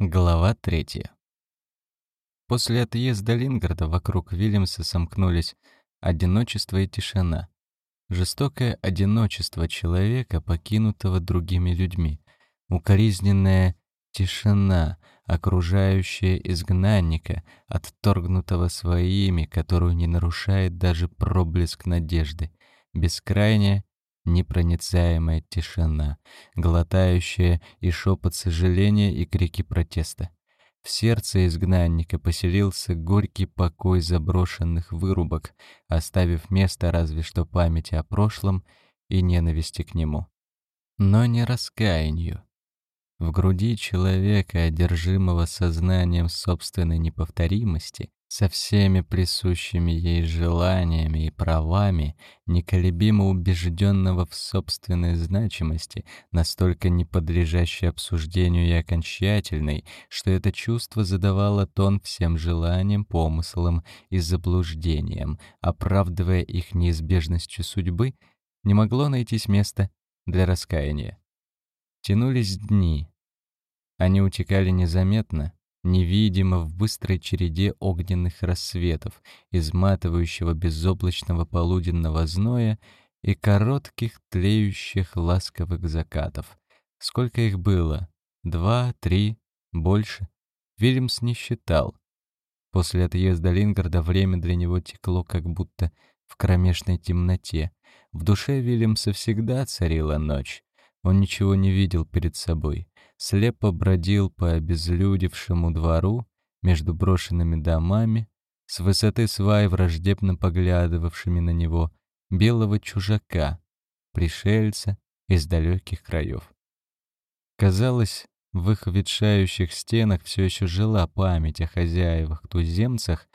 Глава третья. После отъезда Лингарда вокруг Вильямса сомкнулись одиночество и тишина. Жестокое одиночество человека, покинутого другими людьми. Укоризненная тишина, окружающая изгнанника, отторгнутого своими, которую не нарушает даже проблеск надежды. Бескрайняя непроницаемая тишина, глотающая и шепот сожаления и крики протеста. В сердце изгнанника поселился горький покой заброшенных вырубок, оставив место разве что памяти о прошлом и ненависти к нему. Но не раскаянию. В груди человека, одержимого сознанием собственной неповторимости, со всеми присущими ей желаниями и правами, неколебимо убежденного в собственной значимости, настолько не подлежащей обсуждению и окончательной, что это чувство задавало тон всем желаниям, помыслам и заблуждениям, оправдывая их неизбежностью судьбы, не могло найтись места для раскаяния. Тянулись дни. Они утекали незаметно, невидимо в быстрой череде огненных рассветов, изматывающего безоблачного полуденного зноя и коротких тлеющих ласковых закатов. Сколько их было? Два, три, больше? Вильямс не считал. После отъезда Лингарда время для него текло как будто в кромешной темноте. В душе Вильямса всегда царила ночь. Он ничего не видел перед собой слепо бродил по обезлюдевшему двору между брошенными домами, с высоты свай враждебно поглядывавшими на него, белого чужака, пришельца из далеких краев. Казалось, в их ветшающих стенах все еще жила память о хозяевах-туземцах,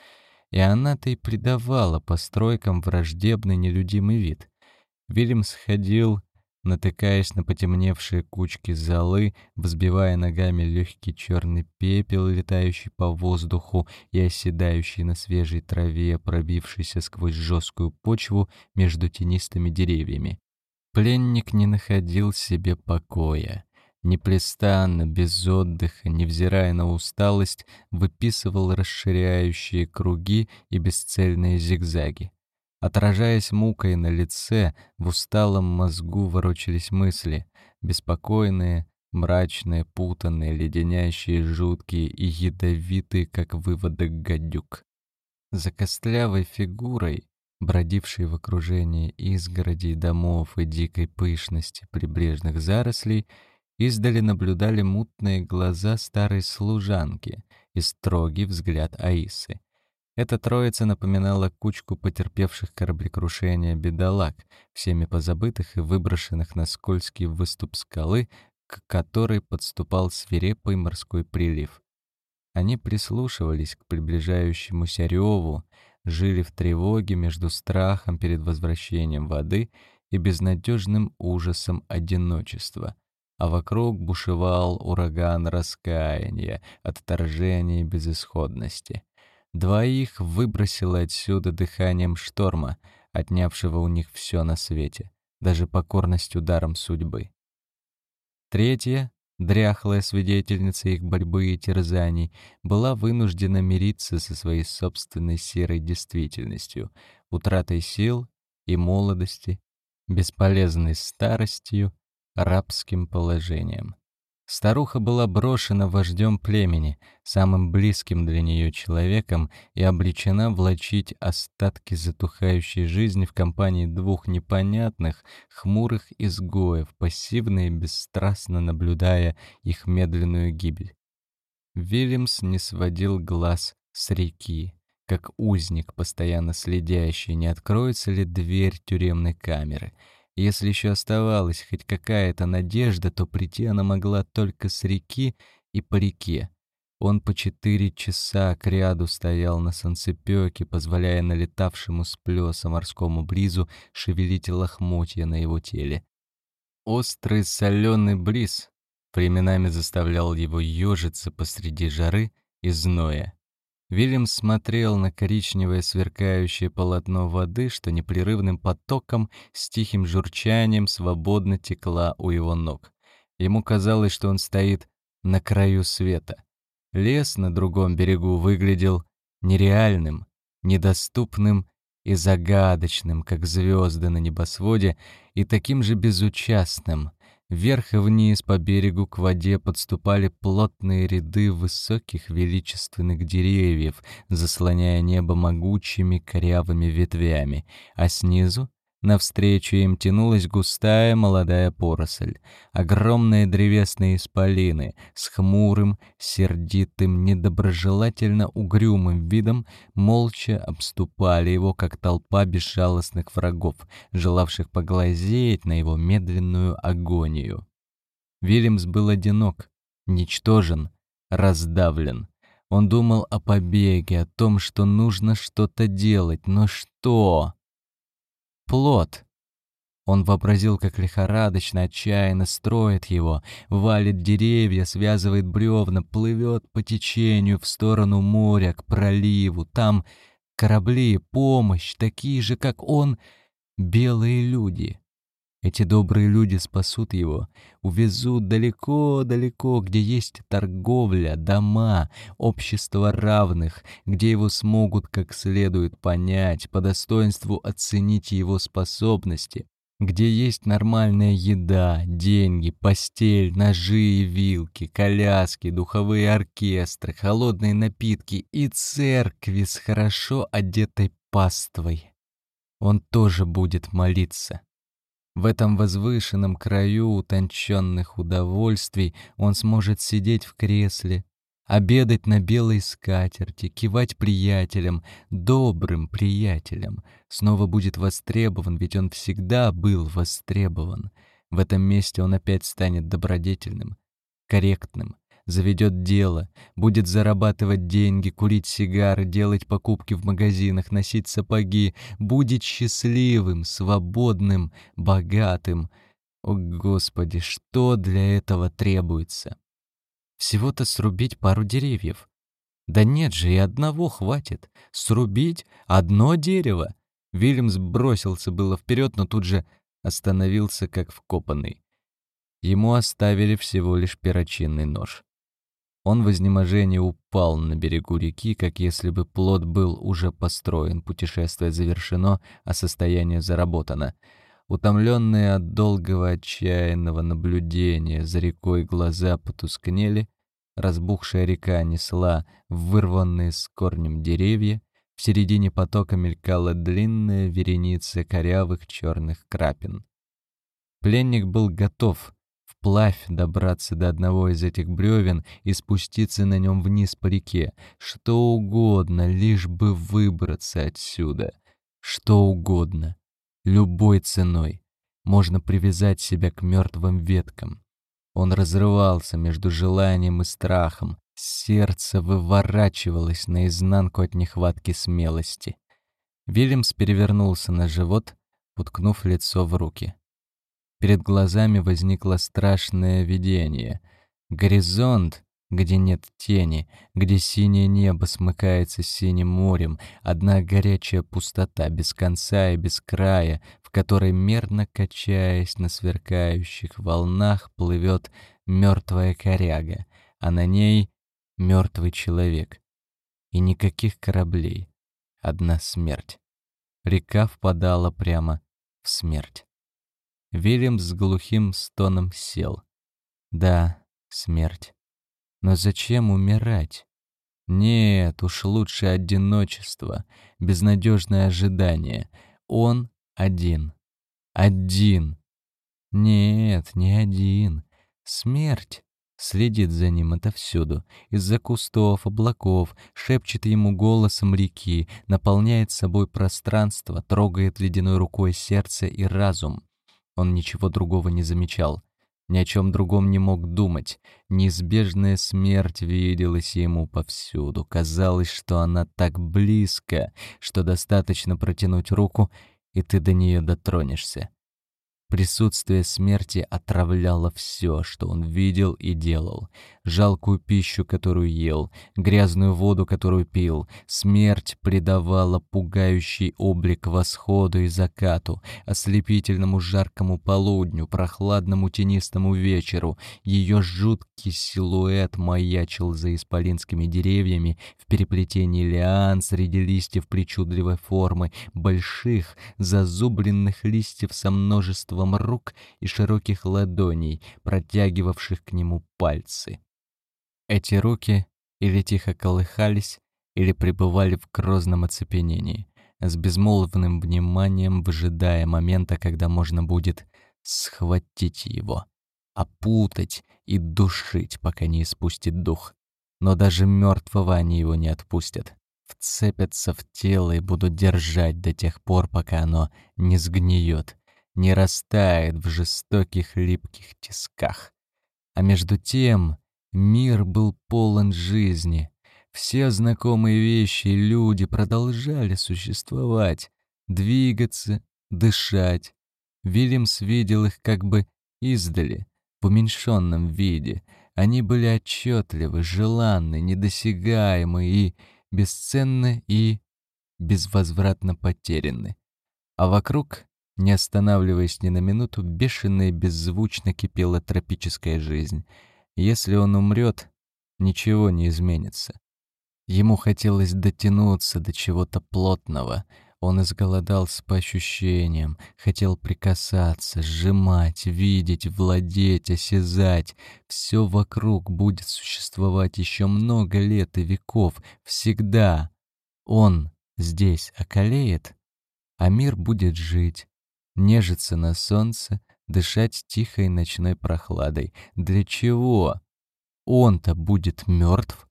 и она-то и придавала постройкам враждебный нелюдимый вид. Вильям сходил натыкаясь на потемневшие кучки золы, взбивая ногами легкий черный пепел, летающий по воздуху и оседающий на свежей траве, пробившийся сквозь жесткую почву между тенистыми деревьями. Пленник не находил себе покоя. Непрестанно, без отдыха, невзирая на усталость, выписывал расширяющие круги и бесцельные зигзаги. Отражаясь мукой на лице, в усталом мозгу ворочались мысли, беспокойные, мрачные, путанные, леденящие, жуткие и ядовитые, как выводок гадюк. За костлявой фигурой, бродившей в окружении изгородей домов и дикой пышности прибрежных зарослей, издали наблюдали мутные глаза старой служанки и строгий взгляд Аисы. Эта троица напоминала кучку потерпевших кораблекрушения бедолаг, всеми позабытых и выброшенных на скользкий выступ скалы, к которой подступал свирепый морской прилив. Они прислушивались к приближающемуся реву, жили в тревоге между страхом перед возвращением воды и безнадежным ужасом одиночества, а вокруг бушевал ураган раскаяния, отторжения и безысходности. Двоих выбросило отсюда дыханием шторма, отнявшего у них все на свете, даже покорность ударом судьбы. Третья, дряхлая свидетельница их борьбы и терзаний, была вынуждена мириться со своей собственной серой действительностью, утратой сил и молодости, бесполезной старостью, рабским положением. Старуха была брошена вождем племени, самым близким для нее человеком, и обречена влачить остатки затухающей жизни в компании двух непонятных, хмурых изгоев, пассивно и бесстрастно наблюдая их медленную гибель. Вильямс не сводил глаз с реки, как узник, постоянно следящий, не откроется ли дверь тюремной камеры — если еще оставалась хоть какая-то надежда, то прийти она могла только с реки и по реке. Он по четыре часа к ряду стоял на санцепёке, позволяя налетавшему с плеса морскому бризу шевелить лохмотья на его теле. Острый соленый бриз временами заставлял его ежиться посреди жары и зноя. Вильям смотрел на коричневое сверкающее полотно воды, что непрерывным потоком с тихим журчанием свободно текла у его ног. Ему казалось, что он стоит на краю света, Лес на другом берегу выглядел нереальным, недоступным и загадочным, как звезды на небосводе, и таким же безучастным. Вверх и вниз по берегу к воде подступали плотные ряды высоких величественных деревьев, заслоняя небо могучими корявыми ветвями, а снизу Навстречу им тянулась густая молодая поросль, огромные древесные исполины с хмурым, сердитым, недоброжелательно угрюмым видом молча обступали его, как толпа безжалостных врагов, желавших поглазеть на его медленную агонию. Вильямс был одинок, ничтожен, раздавлен. Он думал о побеге, о том, что нужно что-то делать, но что? Плод. Он вообразил, как лихорадочно, отчаянно строит его, валит деревья, связывает бревна, плывет по течению в сторону моря, к проливу. Там корабли, помощь, такие же, как он, белые люди. Эти добрые люди спасут его, увезут далеко-далеко, где есть торговля, дома, общество равных, где его смогут как следует понять, по достоинству оценить его способности, где есть нормальная еда, деньги, постель, ножи и вилки, коляски, духовые оркестры, холодные напитки и церкви с хорошо одетой паствой. Он тоже будет молиться. В этом возвышенном краю утонченных удовольствий он сможет сидеть в кресле, обедать на белой скатерти, кивать приятелям, добрым приятелям. Снова будет востребован, ведь он всегда был востребован. В этом месте он опять станет добродетельным, корректным, заведет дело, будет зарабатывать деньги, курить сигары, делать покупки в магазинах, носить сапоги, будет счастливым, свободным, богатым. О, Господи, что для этого требуется? Всего-то срубить пару деревьев. Да нет же, и одного хватит. Срубить одно дерево. Вильямс бросился было вперед, но тут же остановился как вкопанный. Ему оставили всего лишь перочинный нож. Он в изнеможении упал на берегу реки, как если бы плод был уже построен, путешествие завершено, а состояние заработано. Утомленные от долгого отчаянного наблюдения за рекой глаза потускнели, разбухшая река несла вырванные с корнем деревья, в середине потока мелькала длинная вереница корявых черных крапин. Пленник был готов вплавь добраться до одного из этих бревен и спуститься на нем вниз по реке. Что угодно, лишь бы выбраться отсюда. Что угодно. Любой ценой. Можно привязать себя к мертвым веткам. Он разрывался между желанием и страхом. Сердце выворачивалось наизнанку от нехватки смелости. Вильямс перевернулся на живот, уткнув лицо в руки. Перед глазами возникло страшное видение. Горизонт, где нет тени, где синее небо смыкается с синим морем, одна горячая пустота без конца и без края, в которой, мерно качаясь на сверкающих волнах, плывет мертвая коряга, а на ней мертвый человек. И никаких кораблей, одна смерть. Река впадала прямо в смерть. Вильям с глухим стоном сел. Да, смерть. Но зачем умирать? Нет, уж лучше одиночество, безнадежное ожидание. Он один. Один. Нет, не один. Смерть следит за ним отовсюду, из-за кустов, облаков, шепчет ему голосом реки, наполняет собой пространство, трогает ледяной рукой сердце и разум. Он ничего другого не замечал, ни о чем другом не мог думать. Неизбежная смерть виделась ему повсюду. Казалось, что она так близко, что достаточно протянуть руку, и ты до нее дотронешься. Присутствие смерти отравляло все, что он видел и делал. Жалкую пищу, которую ел, грязную воду, которую пил. Смерть придавала пугающий облик восходу и закату, ослепительному жаркому полудню, прохладному тенистому вечеру. Ее жуткий силуэт маячил за исполинскими деревьями в переплетении лиан среди листьев причудливой формы, больших, зазубренных листьев со множеством множеством рук и широких ладоней, протягивавших к нему пальцы. Эти руки или тихо колыхались, или пребывали в грозном оцепенении, с безмолвным вниманием выжидая момента, когда можно будет схватить его, опутать и душить, пока не испустит дух. Но даже мертвого они его не отпустят. Вцепятся в тело и будут держать до тех пор, пока оно не сгниет, не растает в жестоких липких тисках. А между тем мир был полон жизни. Все знакомые вещи и люди продолжали существовать, двигаться, дышать. Вильямс видел их как бы издали, в уменьшенном виде. Они были отчетливы, желанны, недосягаемы и бесценны и безвозвратно потеряны. А вокруг не останавливаясь ни на минуту, бешено и беззвучно кипела тропическая жизнь. Если он умрет, ничего не изменится. Ему хотелось дотянуться до чего-то плотного. Он изголодался по ощущениям, хотел прикасаться, сжимать, видеть, владеть, осязать. Все вокруг будет существовать еще много лет и веков, всегда. Он здесь околеет, а мир будет жить, нежиться на солнце, дышать тихой ночной прохладой. Для чего? Он-то будет мертв,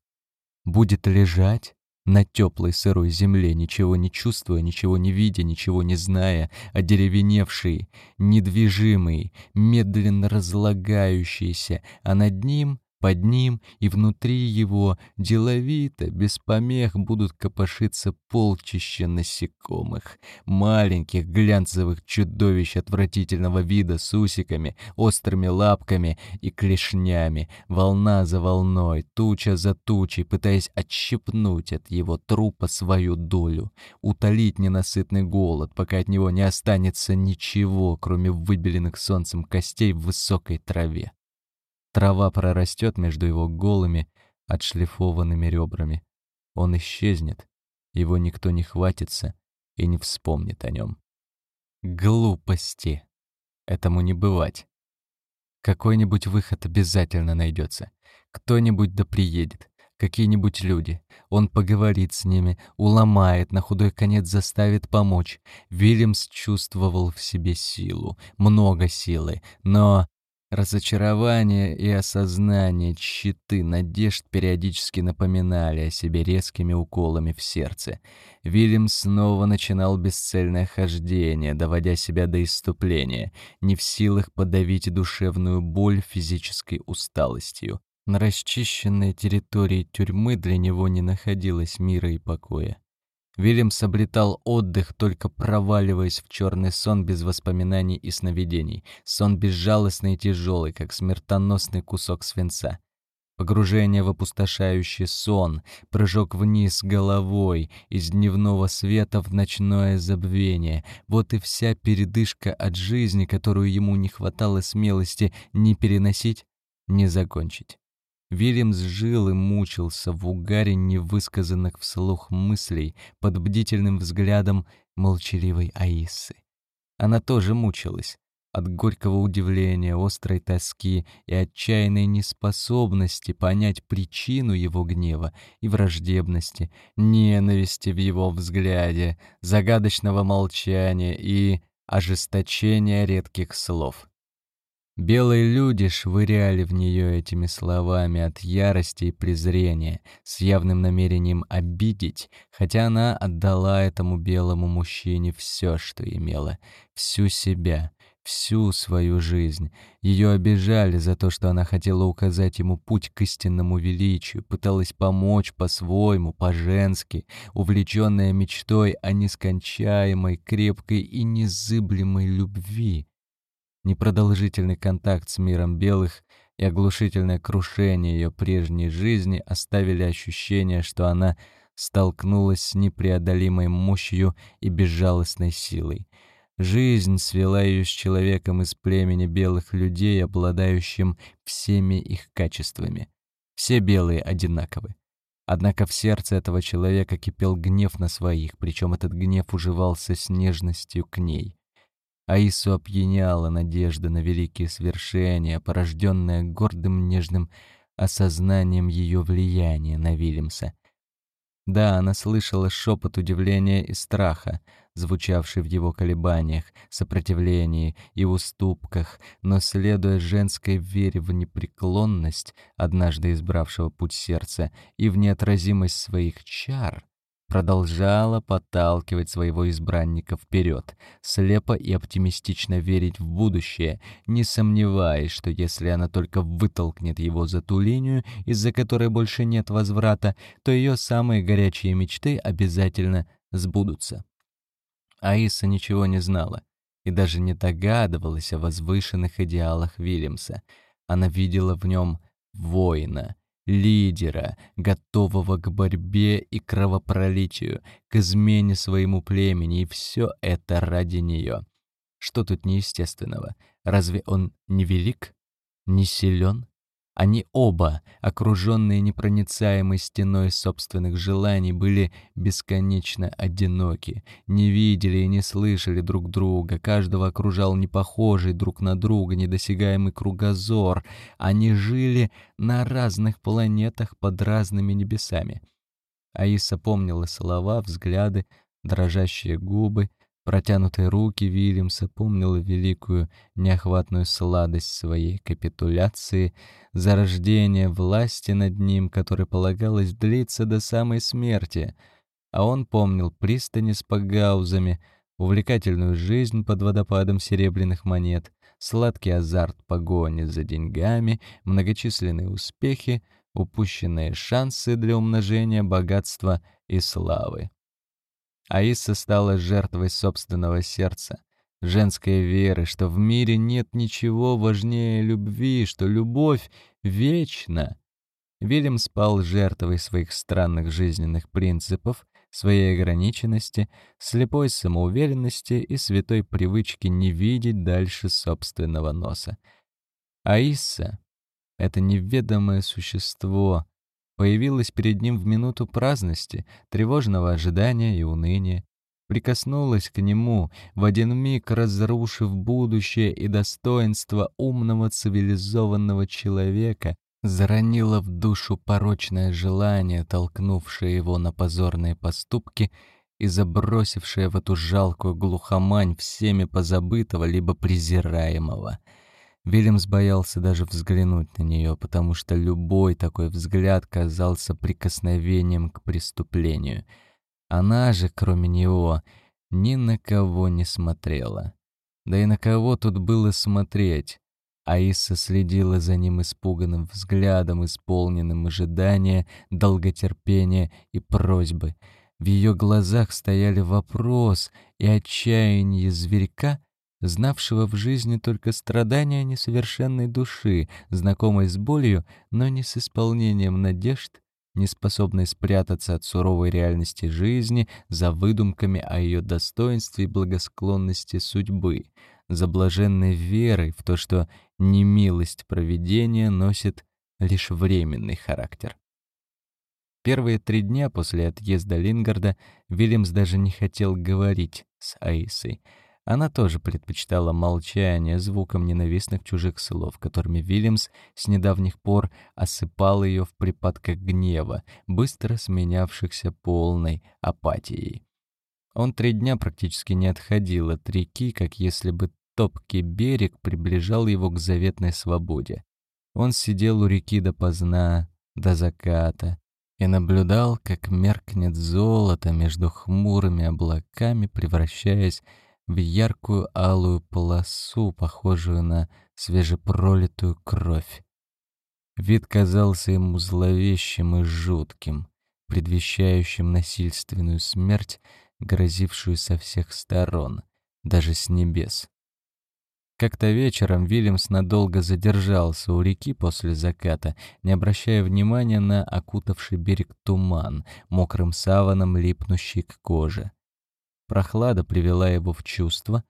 будет лежать на теплой сырой земле, ничего не чувствуя, ничего не видя, ничего не зная, одеревеневший, недвижимый, медленно разлагающийся, а над ним под ним и внутри его деловито, без помех будут копошиться полчища насекомых, маленьких глянцевых чудовищ отвратительного вида с усиками, острыми лапками и клешнями, волна за волной, туча за тучей, пытаясь отщипнуть от его трупа свою долю, утолить ненасытный голод, пока от него не останется ничего, кроме выбеленных солнцем костей в высокой траве. Трава прорастет между его голыми, отшлифованными ребрами. Он исчезнет, его никто не хватится и не вспомнит о нем. Глупости. Этому не бывать. Какой-нибудь выход обязательно найдется. Кто-нибудь да приедет. Какие-нибудь люди. Он поговорит с ними, уломает, на худой конец заставит помочь. Вильямс чувствовал в себе силу, много силы, но Разочарование и осознание тщеты надежд периодически напоминали о себе резкими уколами в сердце. Вильям снова начинал бесцельное хождение, доводя себя до иступления, не в силах подавить душевную боль физической усталостью. На расчищенной территории тюрьмы для него не находилось мира и покоя. Вильямс обретал отдых, только проваливаясь в черный сон без воспоминаний и сновидений. Сон безжалостный и тяжелый, как смертоносный кусок свинца. Погружение в опустошающий сон, прыжок вниз головой, из дневного света в ночное забвение. Вот и вся передышка от жизни, которую ему не хватало смелости ни переносить, ни закончить. Вильямс жил и мучился в угаре невысказанных вслух мыслей под бдительным взглядом молчаливой Аисы. Она тоже мучилась от горького удивления, острой тоски и отчаянной неспособности понять причину его гнева и враждебности, ненависти в его взгляде, загадочного молчания и ожесточения редких слов. Белые люди швыряли в нее этими словами от ярости и презрения, с явным намерением обидеть, хотя она отдала этому белому мужчине все, что имела, всю себя, всю свою жизнь. Ее обижали за то, что она хотела указать ему путь к истинному величию, пыталась помочь по-своему, по-женски, увлеченная мечтой о нескончаемой, крепкой и незыблемой любви. Непродолжительный контакт с миром белых и оглушительное крушение ее прежней жизни оставили ощущение, что она столкнулась с непреодолимой мощью и безжалостной силой. Жизнь свела ее с человеком из племени белых людей, обладающим всеми их качествами. Все белые одинаковы. Однако в сердце этого человека кипел гнев на своих, причем этот гнев уживался с нежностью к ней. Аису опьяняла надежда на великие свершения, порожденная гордым нежным осознанием ее влияния на Вильямса. Да, она слышала шепот удивления и страха, звучавший в его колебаниях, сопротивлении и уступках, но, следуя женской вере в непреклонность, однажды избравшего путь сердца, и в неотразимость своих чар, продолжала подталкивать своего избранника вперед, слепо и оптимистично верить в будущее, не сомневаясь, что если она только вытолкнет его за ту линию, из-за которой больше нет возврата, то ее самые горячие мечты обязательно сбудутся. Аиса ничего не знала и даже не догадывалась о возвышенных идеалах Вильямса. Она видела в нем воина — лидера, готового к борьбе и кровопролитию, к измене своему племени, и все это ради нее. Что тут неестественного? Разве он не велик, не силен? Они оба, окруженные непроницаемой стеной собственных желаний, были бесконечно одиноки, не видели и не слышали друг друга, каждого окружал непохожий друг на друга недосягаемый кругозор. Они жили на разных планетах под разными небесами. Аиса помнила слова, взгляды, дрожащие губы, Протянутые руки Вильямса помнила великую неохватную сладость своей капитуляции, зарождение власти над ним, которой полагалось длиться до самой смерти, а он помнил пристани с погаузами, увлекательную жизнь под водопадом серебряных монет, сладкий азарт погони за деньгами, многочисленные успехи, упущенные шансы для умножения богатства и славы. Аиса стала жертвой собственного сердца, женской веры, что в мире нет ничего важнее любви, что любовь вечна. Вильям спал жертвой своих странных жизненных принципов, своей ограниченности, слепой самоуверенности и святой привычки не видеть дальше собственного носа. Аиса — это неведомое существо, появилась перед ним в минуту праздности, тревожного ожидания и уныния, прикоснулась к нему, в один миг разрушив будущее и достоинство умного цивилизованного человека, заронила в душу порочное желание, толкнувшее его на позорные поступки и забросившее в эту жалкую глухомань всеми позабытого либо презираемого — Вильямс боялся даже взглянуть на нее, потому что любой такой взгляд казался прикосновением к преступлению. Она же, кроме него, ни на кого не смотрела. Да и на кого тут было смотреть? Аиса следила за ним испуганным взглядом, исполненным ожидания, долготерпения и просьбы. В ее глазах стояли вопрос и отчаяние зверька — знавшего в жизни только страдания несовершенной души, знакомой с болью, но не с исполнением надежд, не способной спрятаться от суровой реальности жизни за выдумками о ее достоинстве и благосклонности судьбы, за блаженной верой в то, что немилость провидения носит лишь временный характер. Первые три дня после отъезда Лингарда Вильямс даже не хотел говорить с Аисой — она тоже предпочитала молчание звуком ненавистных чужих слов, которыми Вильямс с недавних пор осыпал ее в припадках гнева, быстро сменявшихся полной апатией. Он три дня практически не отходил от реки, как если бы топкий берег приближал его к заветной свободе. Он сидел у реки допоздна, до заката, и наблюдал, как меркнет золото между хмурыми облаками, превращаясь в яркую алую полосу, похожую на свежепролитую кровь. Вид казался ему зловещим и жутким, предвещающим насильственную смерть, грозившую со всех сторон, даже с небес. Как-то вечером Вильямс надолго задержался у реки после заката, не обращая внимания на окутавший берег туман, мокрым саваном липнущий к коже. Прохлада привела его в чувство,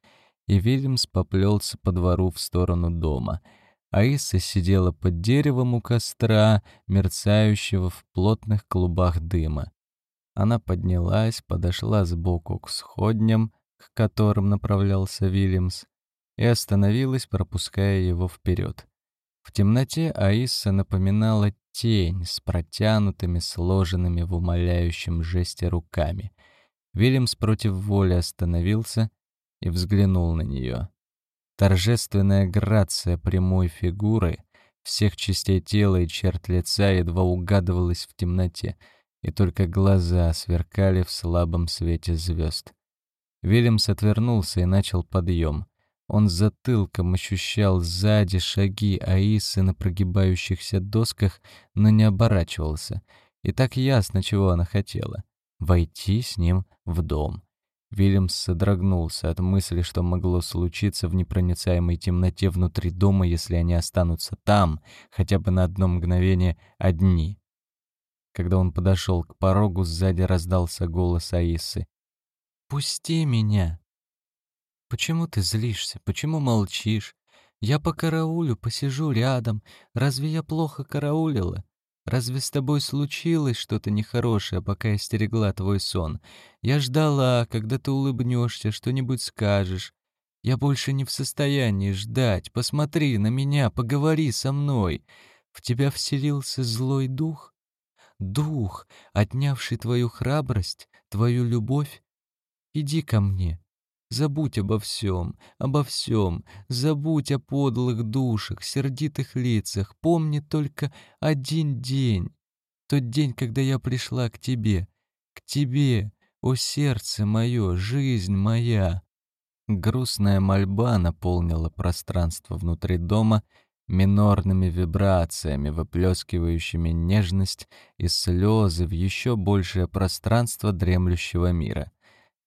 и Вильямс поплелся по двору в сторону дома. Аиса сидела под деревом у костра, мерцающего в плотных клубах дыма. Она поднялась, подошла сбоку к сходням, к которым направлялся Вильямс, и остановилась, пропуская его вперед. В темноте Аиса напоминала тень с протянутыми, сложенными в умоляющем жесте руками. Вильямс против воли остановился и взглянул на нее. Торжественная грация прямой фигуры, всех частей тела и черт лица едва угадывалась в темноте, и только глаза сверкали в слабом свете звезд. Вильямс отвернулся и начал подъем. Он затылком ощущал сзади шаги Аисы на прогибающихся досках, но не оборачивался. И так ясно, чего она хотела — войти с ним в дом. Вильямс содрогнулся от мысли, что могло случиться в непроницаемой темноте внутри дома, если они останутся там, хотя бы на одно мгновение одни. Когда он подошел к порогу, сзади раздался голос Аисы. «Пусти меня!» «Почему ты злишься? Почему молчишь? Я по караулю, посижу рядом. Разве я плохо караулила? Разве с тобой случилось что-то нехорошее, пока я стерегла твой сон? Я ждала, когда ты улыбнешься, что-нибудь скажешь. Я больше не в состоянии ждать. Посмотри на меня, поговори со мной. В тебя вселился злой дух? Дух, отнявший твою храбрость, твою любовь? Иди ко мне. Забудь обо всем, обо всем. Забудь о подлых душах, сердитых лицах. Помни только один день. Тот день, когда я пришла к тебе. К тебе, о сердце мое, жизнь моя. Грустная мольба наполнила пространство внутри дома минорными вибрациями, выплескивающими нежность и слезы в еще большее пространство дремлющего мира.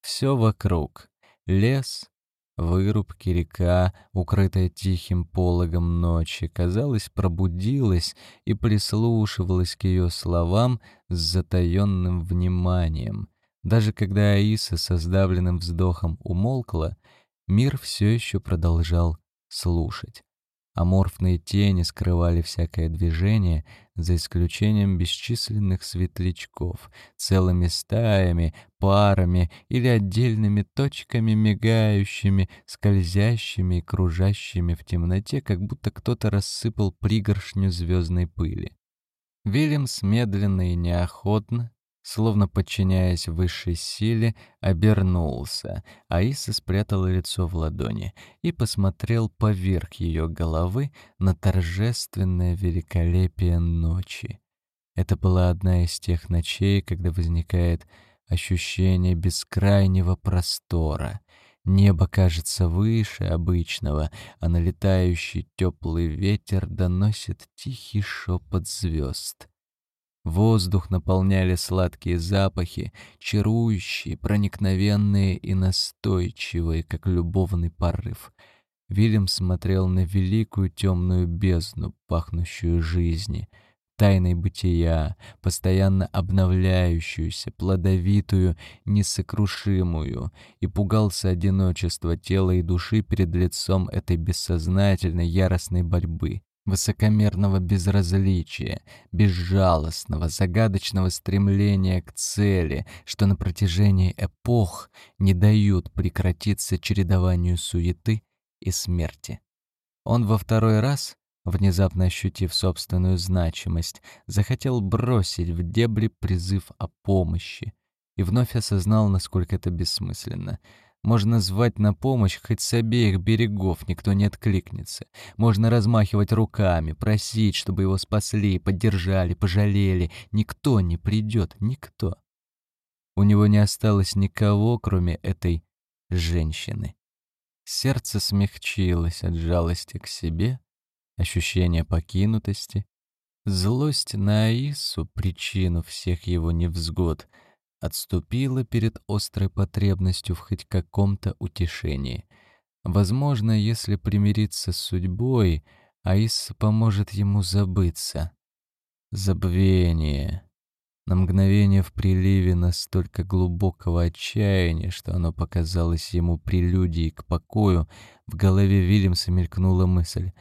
Все вокруг Лес, вырубки, река, укрытая тихим пологом ночи, казалось, пробудилась и прислушивалась к ее словам с затаенным вниманием. Даже когда Аиса со сдавленным вздохом умолкла, мир все еще продолжал слушать. Аморфные тени скрывали всякое движение, за исключением бесчисленных светлячков, целыми стаями, парами или отдельными точками мигающими, скользящими и кружащими в темноте, как будто кто-то рассыпал пригоршню звездной пыли. Вильямс медленно и неохотно, словно подчиняясь высшей силе, обернулся. Аиса спрятала лицо в ладони и посмотрел поверх ее головы на торжественное великолепие ночи. Это была одна из тех ночей, когда возникает ощущение бескрайнего простора. Небо кажется выше обычного, а налетающий теплый ветер доносит тихий шепот звезд. Воздух наполняли сладкие запахи, чарующие, проникновенные и настойчивые, как любовный порыв. Вильям смотрел на великую темную бездну, пахнущую жизни, тайной бытия, постоянно обновляющуюся, плодовитую, несокрушимую, и пугался одиночества тела и души перед лицом этой бессознательной яростной борьбы высокомерного безразличия, безжалостного, загадочного стремления к цели, что на протяжении эпох не дают прекратиться чередованию суеты и смерти. Он во второй раз, внезапно ощутив собственную значимость, захотел бросить в дебри призыв о помощи и вновь осознал, насколько это бессмысленно — можно звать на помощь хоть с обеих берегов, никто не откликнется. Можно размахивать руками, просить, чтобы его спасли, поддержали, пожалели. Никто не придет, никто. У него не осталось никого, кроме этой женщины. Сердце смягчилось от жалости к себе, ощущение покинутости, злость на Аису, причину всех его невзгод — отступила перед острой потребностью в хоть каком-то утешении. Возможно, если примириться с судьбой, Аисса поможет ему забыться. Забвение. На мгновение в приливе настолько глубокого отчаяния, что оно показалось ему прелюдией к покою, в голове Вильямса мелькнула мысль,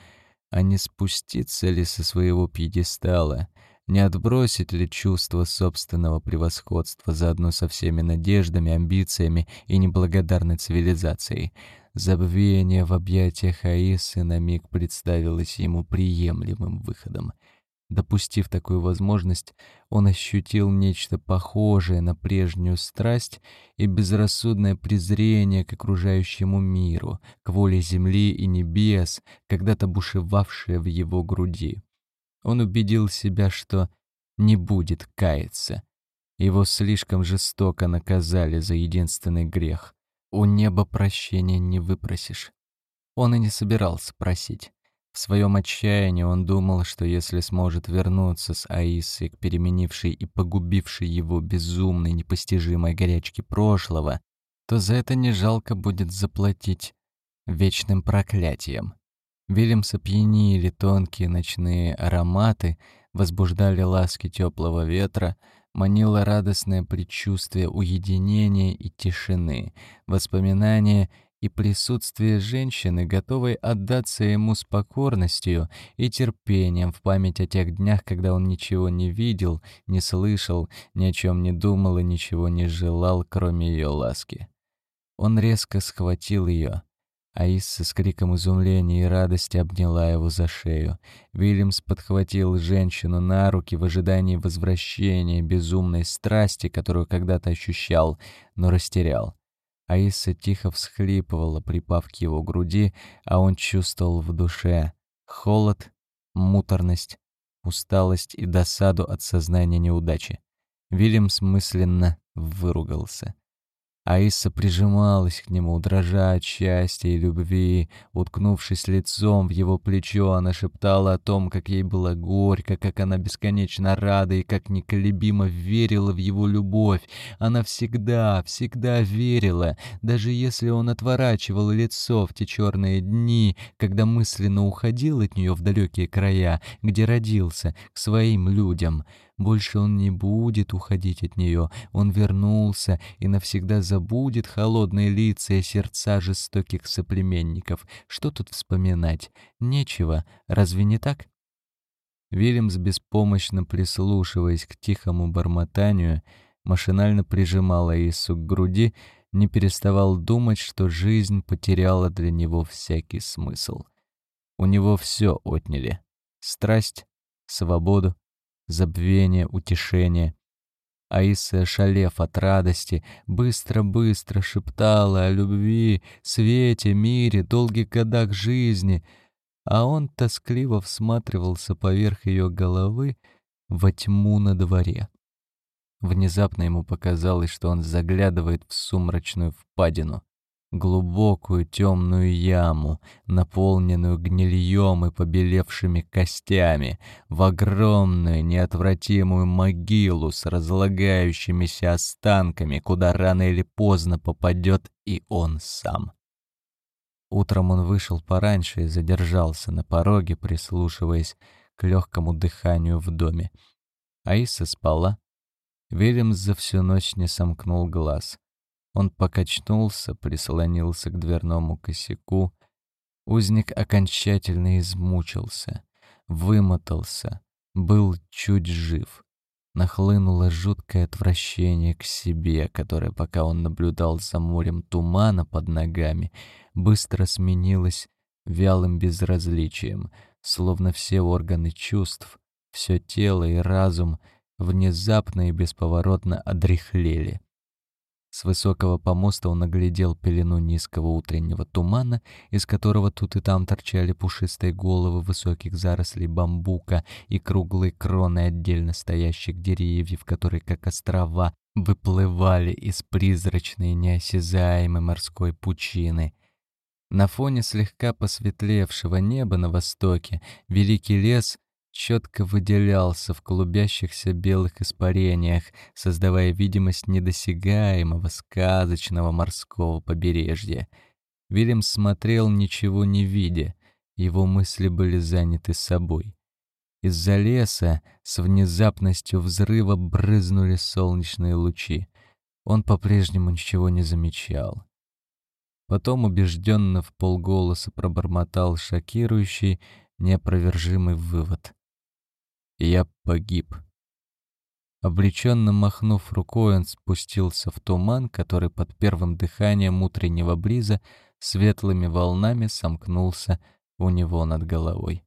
а не спуститься ли со своего пьедестала, не отбросить ли чувство собственного превосходства заодно со всеми надеждами, амбициями и неблагодарной цивилизацией. Забвение в объятиях Аисы на миг представилось ему приемлемым выходом — Допустив такую возможность, он ощутил нечто похожее на прежнюю страсть и безрассудное презрение к окружающему миру, к воле земли и небес, когда-то бушевавшее в его груди. Он убедил себя, что не будет каяться. Его слишком жестоко наказали за единственный грех. У неба прощения не выпросишь. Он и не собирался просить. В своем отчаянии он думал, что если сможет вернуться с Аисой к переменившей и погубившей его безумной, непостижимой горячке прошлого, то за это не жалко будет заплатить вечным проклятием. Вильямса пьянили тонкие ночные ароматы, возбуждали ласки теплого ветра, манило радостное предчувствие уединения и тишины, воспоминания и присутствие женщины, готовой отдаться ему с покорностью и терпением в память о тех днях, когда он ничего не видел, не слышал, ни о чем не думал и ничего не желал, кроме ее ласки. Он резко схватил ее. Аисса с криком изумления и радости обняла его за шею. Вильямс подхватил женщину на руки в ожидании возвращения безумной страсти, которую когда-то ощущал, но растерял. Аиса тихо всхлипывала, припав к его груди, а он чувствовал в душе холод, муторность, усталость и досаду от сознания неудачи. Вильямс мысленно выругался. Аиса прижималась к нему, дрожа от счастья и любви. Уткнувшись лицом в его плечо, она шептала о том, как ей было горько, как она бесконечно рада и как неколебимо верила в его любовь. Она всегда, всегда верила, даже если он отворачивал лицо в те черные дни, когда мысленно уходил от нее в далекие края, где родился, к своим людям. Больше он не будет уходить от нее. Он вернулся и навсегда забудет холодные лица и сердца жестоких соплеменников. Что тут вспоминать? Нечего. Разве не так? Вильямс, беспомощно прислушиваясь к тихому бормотанию, машинально прижимал Аису к груди, не переставал думать, что жизнь потеряла для него всякий смысл. У него все отняли — страсть, свободу, забвение, утешение. Аиса, шалев от радости, быстро-быстро шептала о любви, свете, мире, долгих годах жизни, а он тоскливо всматривался поверх ее головы во тьму на дворе. Внезапно ему показалось, что он заглядывает в сумрачную впадину глубокую темную яму, наполненную гнильем и побелевшими костями, в огромную неотвратимую могилу с разлагающимися останками, куда рано или поздно попадет и он сам. Утром он вышел пораньше и задержался на пороге, прислушиваясь к легкому дыханию в доме. Аиса спала. Вильямс за всю ночь не сомкнул глаз. Он покачнулся, прислонился к дверному косяку. Узник окончательно измучился, вымотался, был чуть жив. Нахлынуло жуткое отвращение к себе, которое, пока он наблюдал за морем тумана под ногами, быстро сменилось вялым безразличием, словно все органы чувств, все тело и разум внезапно и бесповоротно одряхлели. С высокого помоста он оглядел пелену низкого утреннего тумана, из которого тут и там торчали пушистые головы высоких зарослей бамбука и круглые кроны отдельно стоящих деревьев, которые, как острова, выплывали из призрачной неосязаемой морской пучины. На фоне слегка посветлевшего неба на востоке великий лес четко выделялся в клубящихся белых испарениях, создавая видимость недосягаемого сказочного морского побережья. Вильям смотрел, ничего не видя, его мысли были заняты собой. Из-за леса с внезапностью взрыва брызнули солнечные лучи. Он по-прежнему ничего не замечал. Потом убежденно в полголоса пробормотал шокирующий, неопровержимый вывод. «Я погиб». Облеченно махнув рукой, он спустился в туман, который под первым дыханием утреннего бриза светлыми волнами сомкнулся у него над головой.